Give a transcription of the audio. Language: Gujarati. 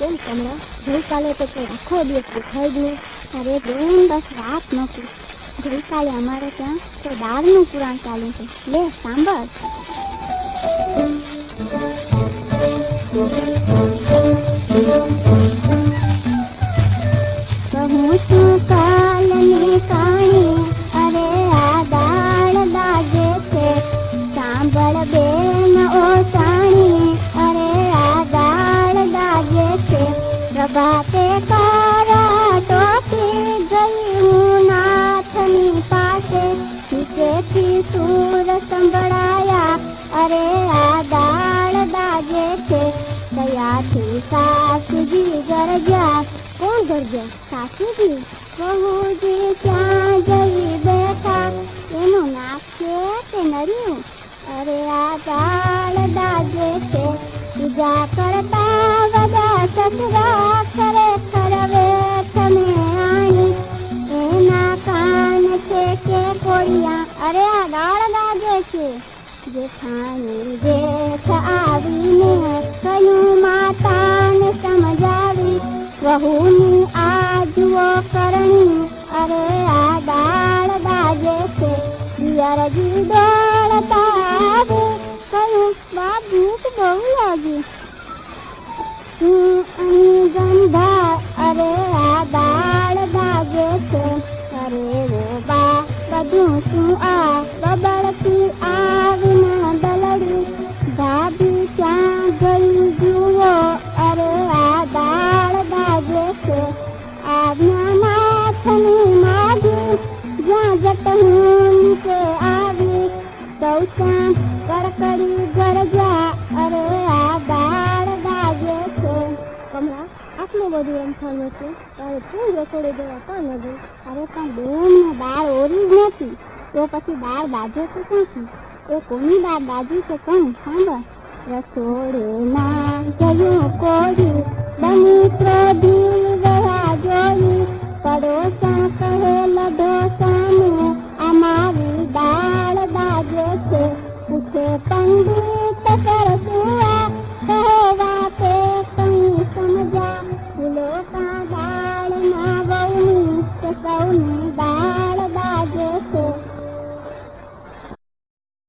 કેમ કમળા ગઈકાલે તો કોઈ આખો દિવસ જ નહીં. અરે બેન, બસ વાત નથી ગઈકાલે અમારે ત્યાં તો દાળનું પુરાણ ચાલ્યું છે લે, સાંભળ. કાણી, અરે આ દાળ લાગે છે. સાંભળ બેન પ્રભાતે તારા ટોપી ગયું નાથની પાસે નીચેથી સૂર સંભળાયા અરે આ દાળ દાગે છે દયાથી સાસુજી ગરજ્યા કોણ ગરજ્યા સાસુજી બહુજી ક્યાં જઈ બેઠા એનું નાક છે કે નર્યું અરે આ દાળ દાગે છે પૂજા કરતા કોળિયા અરે આ દાળ દાગે છે. જેઠાણી જેઠ આવીને કહ્યું, માતાને સમજાવી, વહુની આ કરણી. અરે આ દાળ દાગે છે. પિયરજી દોડતા આવે બાપ ભૂખ બહુ લાગી. હું અહીં અરે આ દાળ દાગે છે. અરે કડકડી ગરજા અરે આ દાળ દાગે છે કમલા આટલું બધું એમ થયું છે તારે શું રસોડે જવા પણ નથી તારે પણ બેન દાળ ઓરી જ નથી. તો પછી દાળ બાજે તો ક્યાંથી? એ કોની દાળ બાજી છે કોણ? સાંભળ. રસોડે ના જયું કોરી. Bye.